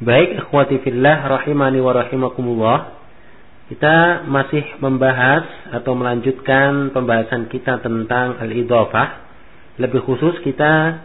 Baik, ikhwati fillah rahimani wa rahimakumullah. Kita masih membahas atau melanjutkan pembahasan kita tentang al-idhafah. Lebih khusus kita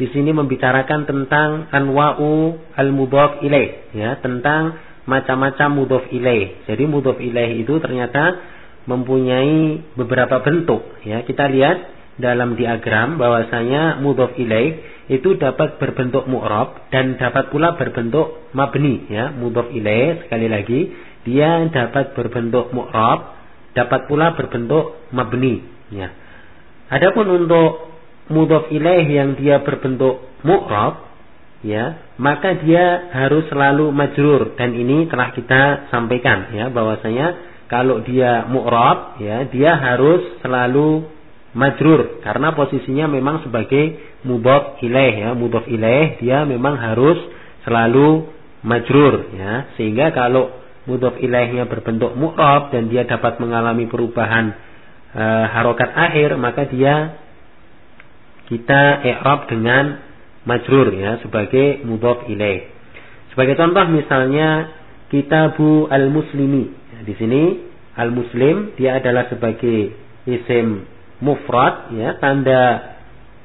di sini membicarakan tentang anwa'u al-mudhaf ilaih ya, tentang macam-macam mudhaf ilaih. Jadi mudhaf ilaih itu ternyata mempunyai beberapa bentuk ya. Kita lihat dalam diagram bahwasanya mudhaf ilaih itu dapat berbentuk mu'rab dan dapat pula berbentuk mabni ya mudhaf ilaih sekali lagi. Dia dapat berbentuk mu'rab dapat pula berbentuk mabni ya. Adapun untuk mudhaf ilaih yang dia berbentuk mu'rab ya maka dia harus selalu majrur. Dan ini telah kita sampaikan ya bahwasanya kalau dia mu'rab ya dia harus selalu majrur. Karena posisinya memang sebagai mudhaf ilaih ya mudhaf ilaih dia memang harus selalu majrur ya. Sehingga kalau mudhaf ilaihnya berbentuk mu'rab dan dia dapat mengalami perubahan e, harokat akhir maka dia kita i'rab dengan majrur ya sebagai mudhaf ilaih. Sebagai contoh misalnya kitabu al-muslimi. Ya, di sini al-muslim dia adalah sebagai isim mufrad ya tanda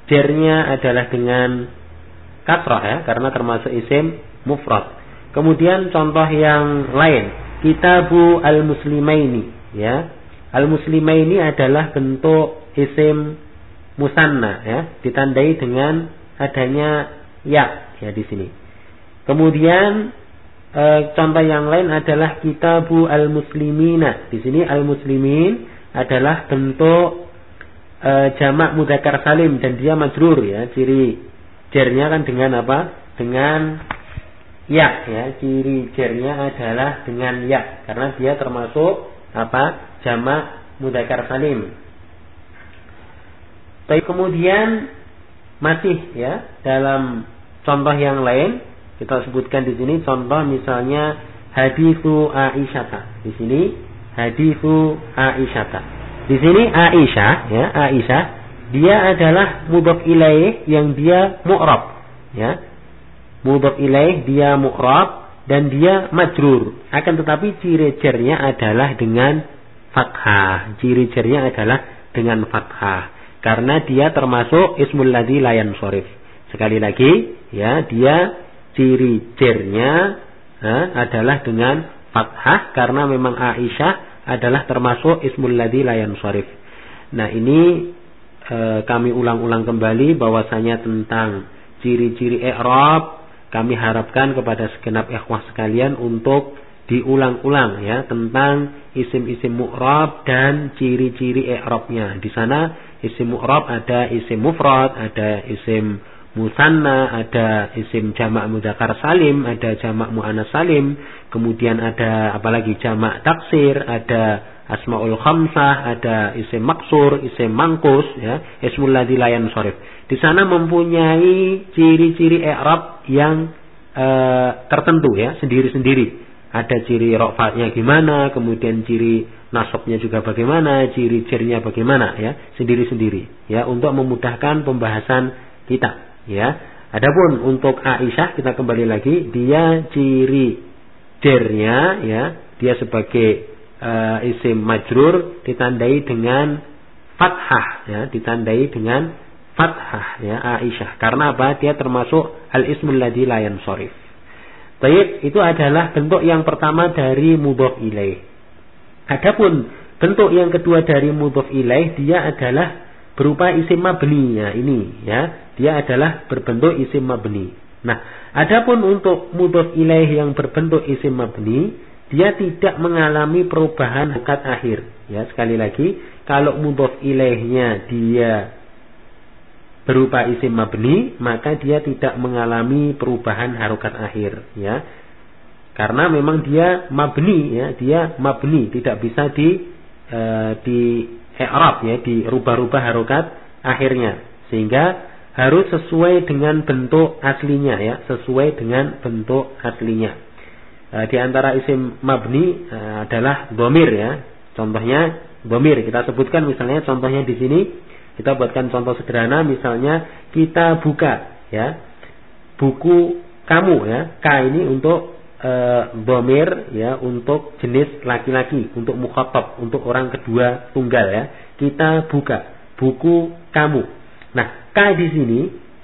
jernya adalah dengan kasrah ya karena termasuk isim mufrad. Kemudian contoh yang lain, kitabu al-muslimaini ya. Al-muslimaini adalah bentuk isim musanna ya, ditandai dengan adanya ya ya di sini. Kemudian e, contoh yang lain adalah kitabu al-muslimina. Di sini al-muslimin adalah bentuk e, jamak mudakar salim dan dia majrur ya ciri jernya kan dengan apa? Dengan ya ya ciri jernya adalah dengan ya karena dia termasuk apa? Jamak mudakar salim. Tapi kemudian masih ya dalam contoh yang lain kita sebutkan di sini contoh misalnya hadithu Aisyah di sini hadithu Aisyah di sini Aisyah, ya, Aisyah, dia adalah mudhaf ilaih yang dia mu'rab, ya. Mudhaf ilaih dia mu'rab dan dia majrur. Akan tetapi ciri cernya adalah dengan fathah. Ciri cernya adalah dengan fathah. Karena dia termasuk ismul ladzi layan sorif. Sekali lagi, ya, dia ciri cernya adalah dengan fathah karena memang Aisyah adalah termasuk ismul ladzi layan syarif. Nah, ini e, kami ulang-ulang kembali bahwasanya tentang ciri-ciri i'rab kami harapkan kepada segenap ikhwah sekalian untuk diulang-ulang ya tentang isim-isim mu'rab dan ciri-ciri i'rabnya. Di sana isim mu'rab ada isim mufrad, ada isim musanna, ada isim jamak mudakar salim, ada jamak muannas salim, kemudian ada apalagi jamak taksir, ada asmaul khamsah, ada isim maksur, isim mangkus, ya, ismul ladzi layan sorif. Di sana mempunyai ciri-ciri i'rab yang e, tertentu ya, sendiri-sendiri. Ada ciri rofatnya gimana, kemudian ciri nasabnya juga bagaimana, ciri cirinya bagaimana ya, sendiri-sendiri ya untuk memudahkan pembahasan kita. Ya. Adapun untuk Aisyah kita kembali lagi dia ciri jernya ya dia sebagai uh, isim majrur ditandai dengan fathah ya ditandai dengan fathah ya Aisyah karena apa dia termasuk al ismul ladzi la yansharif. Baik, itu adalah bentuk yang pertama dari mudhof ilaih. Adapun bentuk yang kedua dari mudhof ilaih dia adalah berupa isim mabni. Ya ini ya. Dia adalah berbentuk isim mabni. Nah adapun untuk mudhof ilaih yang berbentuk isim mabni dia tidak mengalami perubahan harokat akhir. Ya sekali lagi kalau mudhof ilaihnya dia berupa isim mabni maka dia tidak mengalami perubahan harokat akhir. Ya karena memang dia mabni ya. Dia mabni tidak bisa di e, di i'rab ya dirubah-rubah harokat akhirnya. Sehingga harus sesuai dengan bentuk aslinya ya sesuai dengan bentuk aslinya. E, di antara isim mabni e, adalah bomir ya. Contohnya bomir kita sebutkan misalnya contohnya di sini. Kita buatkan contoh sederhana misalnya kita buka ya buku kamu ya. Ka ini untuk e, bomir ya untuk jenis laki-laki, untuk mukhatab, untuk orang kedua tunggal ya. Kita buka buku kamu. Nah, ka di sini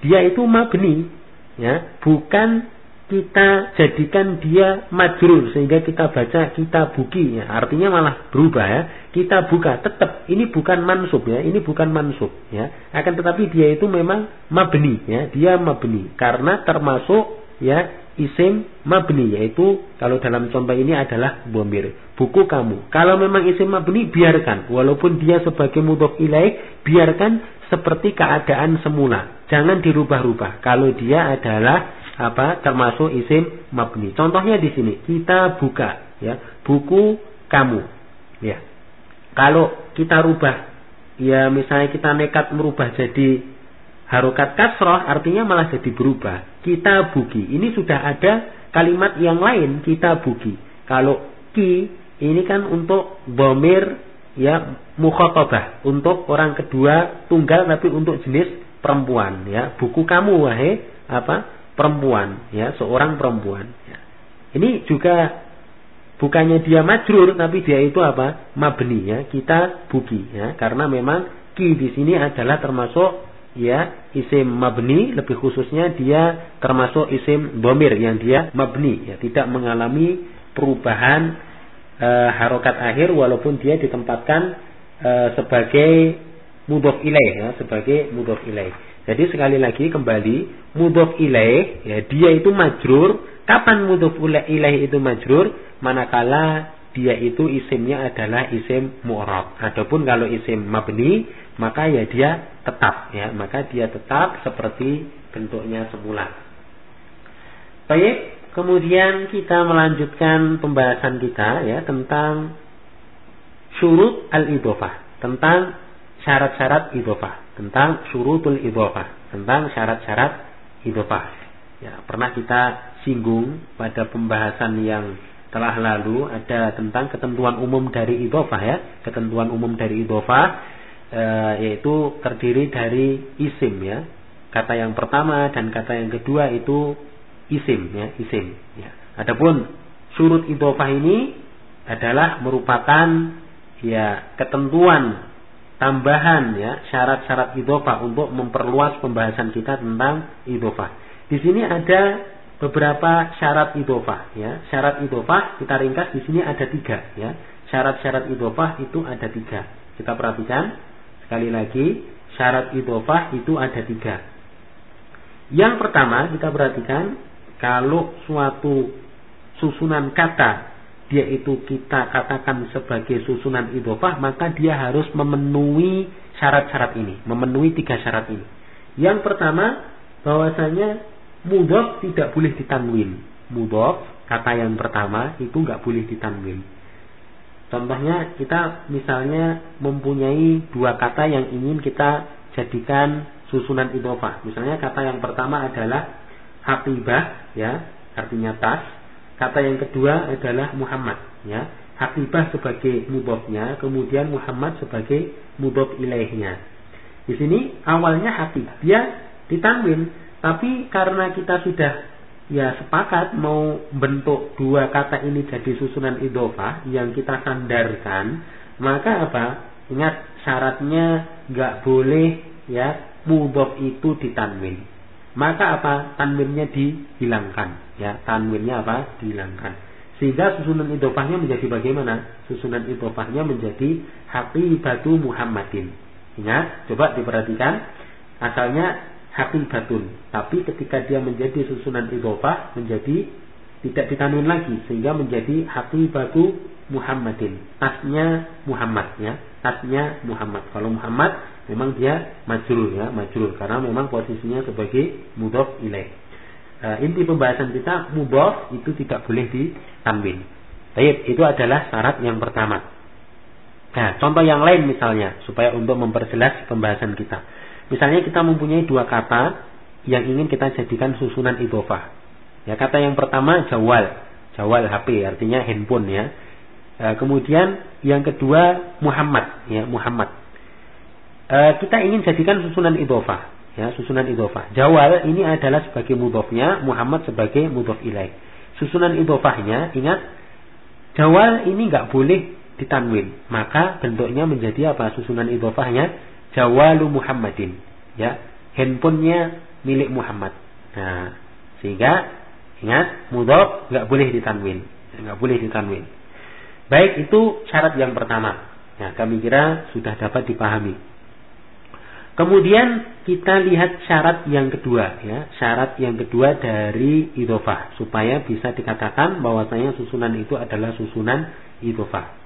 dia itu mabni ya, bukan kita jadikan dia majrur sehingga kita baca kita buki ya. Artinya malah berubah ya. Kita buka tetap ini bukan mansub ya, ini bukan mansub ya. Akan tetapi dia itu memang mabni ya, dia mabni karena termasuk ya isim mabni yaitu kalau dalam contoh ini adalah bomir buku kamu. Kalau memang isim mabni biarkan walaupun dia sebagai mudhof ilaih biarkan seperti keadaan semula. Jangan dirubah-rubah. Kalau dia adalah apa termasuk isim mabni. Contohnya di sini kita buka ya buku kamu ya. Kalau kita rubah ya misalnya kita nekat merubah jadi harokat kasroh artinya malah jadi berubah. Kita buki ini sudah ada kalimat yang lain kita buki. Kalau ki ini kan untuk bomir ya mukhotobah untuk orang kedua tunggal tapi untuk jenis perempuan ya buku kamu wahai apa perempuan, ya, seorang perempuan. Ya. Ini juga bukannya dia majrur, tapi dia itu apa? Mabni, ya. Kita buki, ya. Karena memang ki di sini adalah termasuk ya isim mabni, lebih khususnya dia termasuk isim bomir yang dia mabni, ya, tidak mengalami perubahan e, harokat akhir walaupun dia ditempatkan e, sebagai mudhof ilaih, ya, sebagai mudhof ilaih. Jadi sekali lagi kembali mudhof ilaih ya dia itu majrur. Kapan mudhof ilaih itu majrur? Manakala dia itu isimnya adalah isim mu'rab. Adapun kalau isim mabni maka ya dia tetap ya, maka dia tetap seperti bentuknya semula. Baik, kemudian kita melanjutkan pembahasan kita ya tentang syurut al-idhofah, tentang syarat-syarat idhofah tentang syurutul idhofah, tentang syarat-syarat idhofah. Ya, pernah kita singgung pada pembahasan yang telah lalu ada tentang ketentuan umum dari idhofah ya, ketentuan umum dari idhofah e, yaitu terdiri dari isim ya. Kata yang pertama dan kata yang kedua itu isim ya, isim ya. Adapun surut idhofah ini adalah merupakan ya ketentuan tambahan ya syarat-syarat idofah untuk memperluas pembahasan kita tentang idofah. Di sini ada beberapa syarat idofah ya. Syarat idofah kita ringkas di sini ada tiga ya. Syarat-syarat idofah itu ada tiga. Kita perhatikan sekali lagi syarat idofah itu ada tiga. Yang pertama kita perhatikan kalau suatu susunan kata dia itu kita katakan sebagai susunan idofah, maka dia harus memenuhi syarat-syarat ini, memenuhi tiga syarat ini. Yang pertama, bahwasanya mudof tidak boleh ditanwin. Mudof, kata yang pertama, itu nggak boleh ditanwin. Contohnya, kita misalnya mempunyai dua kata yang ingin kita jadikan susunan idofah. Misalnya kata yang pertama adalah hakibah, ya, artinya tas. Kata yang kedua adalah Muhammad, ya. Hakibah sebagai mudhofnya, kemudian Muhammad sebagai mudhof ilaihnya. Di sini awalnya hakibah, dia ditanwin, tapi karena kita sudah ya sepakat mau bentuk dua kata ini jadi susunan idofah yang kita sandarkan, maka apa? Ingat syaratnya nggak boleh ya mudhof itu ditanwin. Maka apa? Tanwinnya dihilangkan ya tanwinnya apa? Dihilangkan. Sehingga susunan idofahnya menjadi bagaimana? Susunan idofahnya menjadi batu Muhammadin. Ingat coba diperhatikan. Asalnya batun tapi ketika dia menjadi susunan idofah menjadi tidak ditanwin lagi sehingga menjadi batu Muhammadin tasnya Muhammad ya tasnya Muhammad kalau Muhammad memang dia majrur ya, majrur karena memang posisinya sebagai mudhof ilaih. E, inti pembahasan kita mudhof itu tidak boleh ditanwin. Baik, itu adalah syarat yang pertama. Nah, contoh yang lain misalnya supaya untuk memperjelas pembahasan kita. Misalnya kita mempunyai dua kata yang ingin kita jadikan susunan idhofah. Ya, kata yang pertama jawal. Jawal HP artinya handphone ya. E, kemudian yang kedua Muhammad ya, Muhammad e, kita ingin jadikan susunan idofah. Ya, susunan idofah. Jawal ini adalah sebagai mudofnya, Muhammad sebagai mudof ilaih. Susunan idofahnya, ingat, jawal ini nggak boleh ditanwin. Maka bentuknya menjadi apa? Susunan idofahnya, jawalu Muhammadin. Ya, handphonenya milik Muhammad. Nah, sehingga ingat, mudof nggak boleh ditanwin. Nggak boleh ditanwin. Baik, itu syarat yang pertama. Ya, kami kira sudah dapat dipahami. Kemudian kita lihat syarat yang kedua ya, syarat yang kedua dari idofah supaya bisa dikatakan bahwasanya susunan itu adalah susunan idofah.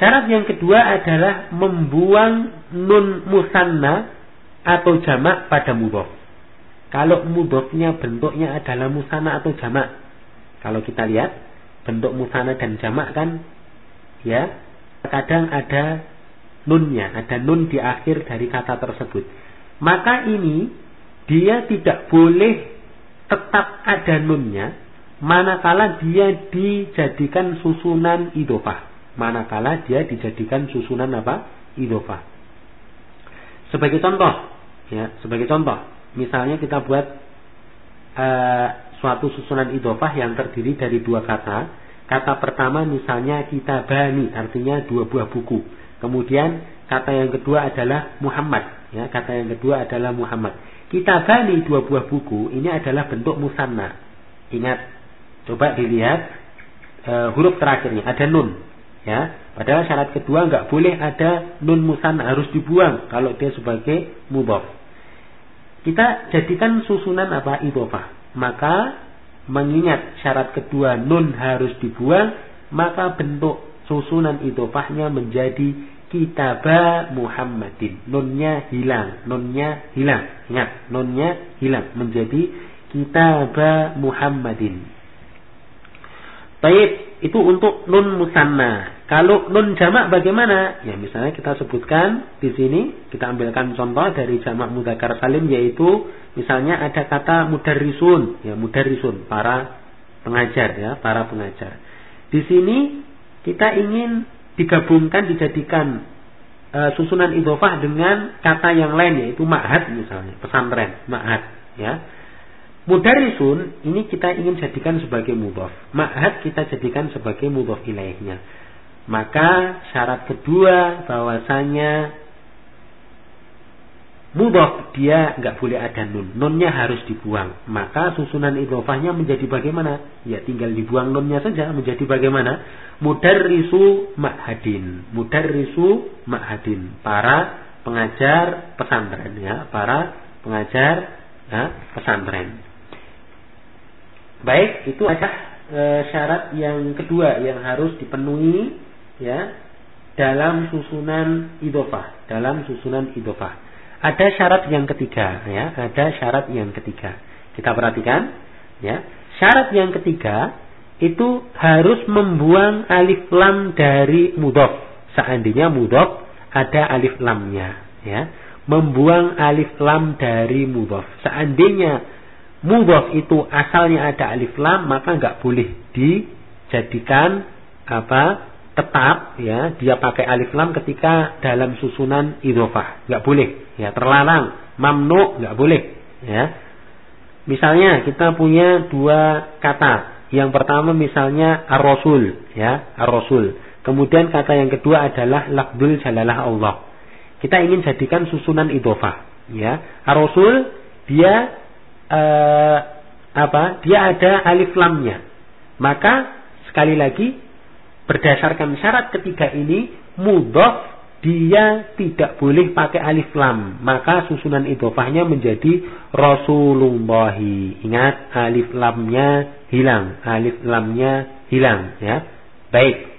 Syarat yang kedua adalah membuang nun musanna atau jamak pada mudhof. Kalau mudhofnya bentuknya adalah musanna atau jamak. Kalau kita lihat bentuk musanna dan jamak kan ya kadang ada nunnya, ada nun di akhir dari kata tersebut. Maka ini dia tidak boleh tetap ada nunnya manakala dia dijadikan susunan idofah. Manakala dia dijadikan susunan apa? Idofah. Sebagai contoh, ya, sebagai contoh, misalnya kita buat uh, suatu susunan idofah yang terdiri dari dua kata. Kata pertama misalnya kita bani, artinya dua buah buku. Kemudian kata yang kedua adalah Muhammad. Ya, kata yang kedua adalah Muhammad. Kita bani dua buah buku ini adalah bentuk musanna. Ingat, coba dilihat e, huruf terakhirnya ada nun. Ya, padahal syarat kedua nggak boleh ada nun musanna harus dibuang kalau dia sebagai mudhof. Kita jadikan susunan apa idofah. Maka mengingat syarat kedua nun harus dibuang, maka bentuk susunan idofahnya menjadi kitaba Muhammadin. Nunnya hilang, nunnya hilang. Ingat, nunnya hilang menjadi kitaba Muhammadin. Baik, itu untuk nun musanna. Kalau nun jamak bagaimana? Ya misalnya kita sebutkan di sini, kita ambilkan contoh dari jamak mudakar salim yaitu misalnya ada kata mudarrisun, ya mudarrisun, para pengajar ya, para pengajar. Di sini kita ingin digabungkan dijadikan e, susunan idofah dengan kata yang lain yaitu ma'had misalnya pesantren ma'had ya mudarisun ini kita ingin jadikan sebagai mudhof ma'had kita jadikan sebagai mudhof ilaihnya. Maka syarat kedua bahwasanya mudhof dia nggak boleh ada nun. Nunnya harus dibuang. Maka susunan idofahnya menjadi bagaimana? Ya tinggal dibuang nunnya saja menjadi bagaimana? Mudarrisu ma'hadin. Mudarrisu ma'hadin. Para pengajar pesantren ya para pengajar ya, pesantren baik itu ada e, syarat yang kedua yang harus dipenuhi ya dalam susunan idofah dalam susunan idofah ada syarat yang ketiga ya, ada syarat yang ketiga. Kita perhatikan ya. Syarat yang ketiga itu harus membuang alif lam dari mudhof. Seandainya mudhof ada alif lamnya ya. Membuang alif lam dari mudhof. Seandainya mudhof itu asalnya ada alif lam maka nggak boleh dijadikan apa tetap ya. Dia pakai alif lam ketika dalam susunan idofah nggak boleh ya. Terlarang. Mamnu nggak boleh ya. Misalnya kita punya dua kata. Yang pertama misalnya ar-rasul ya ar-rasul. Kemudian kata yang kedua adalah lakdul jalalah Allah. Kita ingin jadikan susunan idofah ya. Ar-rasul dia eh, apa dia ada alif lamnya maka sekali lagi Berdasarkan syarat ketiga ini, mudhof dia tidak boleh pakai alif lam. Maka susunan idofahnya menjadi Rasulullahi. Ingat, alif lamnya hilang. Alif lamnya hilang. ya Baik.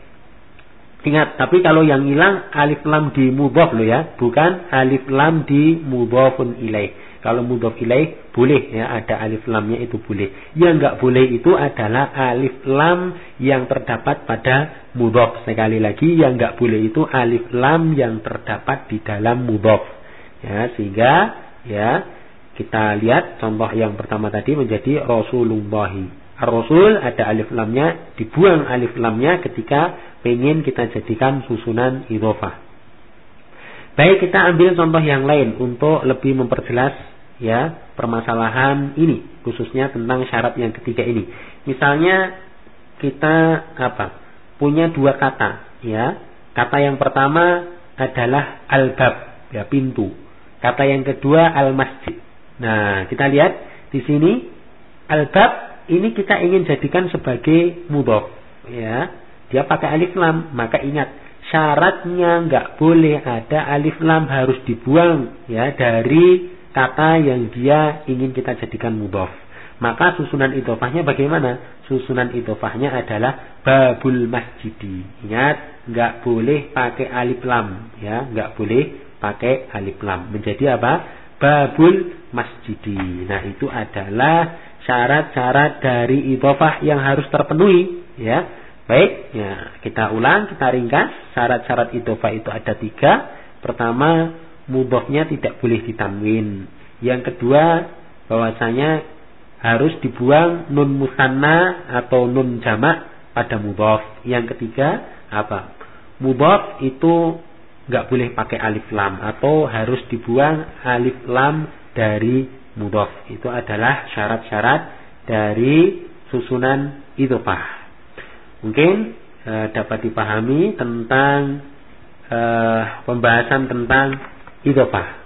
Ingat, tapi kalau yang hilang alif lam di mudhof loh ya, bukan alif lam di mudhofun ilaih. Kalau mudhof ilaih boleh ya ada alif lamnya itu boleh. Yang nggak boleh itu adalah alif lam yang terdapat pada mudhof. Sekali lagi yang nggak boleh itu alif lam yang terdapat di dalam mudhof. Ya, sehingga ya kita lihat contoh yang pertama tadi menjadi Rasulullahi. Rasul ada alif lamnya, dibuang alif lamnya ketika pengen kita jadikan susunan idhofah. Baik kita ambil contoh yang lain untuk lebih memperjelas ya permasalahan ini khususnya tentang syarat yang ketiga ini. Misalnya kita apa? Punya dua kata ya. Kata yang pertama adalah al-bab ya pintu. Kata yang kedua al-masjid. Nah, kita lihat di sini al-bab ini kita ingin jadikan sebagai mudhof ya. Dia pakai alif lam, maka ingat syaratnya nggak boleh ada alif lam harus dibuang ya dari kata yang dia ingin kita jadikan mudhof. Maka susunan idofahnya bagaimana? Susunan idofahnya adalah babul masjidi. Ingat, nggak boleh pakai alif lam, ya, nggak boleh pakai alif lam. Menjadi apa? Babul masjidi. Nah, itu adalah syarat-syarat dari idofah yang harus terpenuhi, ya Baik, ya kita ulang, kita ringkas. Syarat-syarat idofah itu ada tiga. Pertama, mudofnya tidak boleh ditanwin. Yang kedua, bahwasanya harus dibuang nun musanna atau nun jamak pada mudof. Yang ketiga, apa? Mudof itu nggak boleh pakai alif lam atau harus dibuang alif lam dari mudof. Itu adalah syarat-syarat dari susunan idofah. Mungkin e, dapat dipahami tentang e, pembahasan tentang idofah.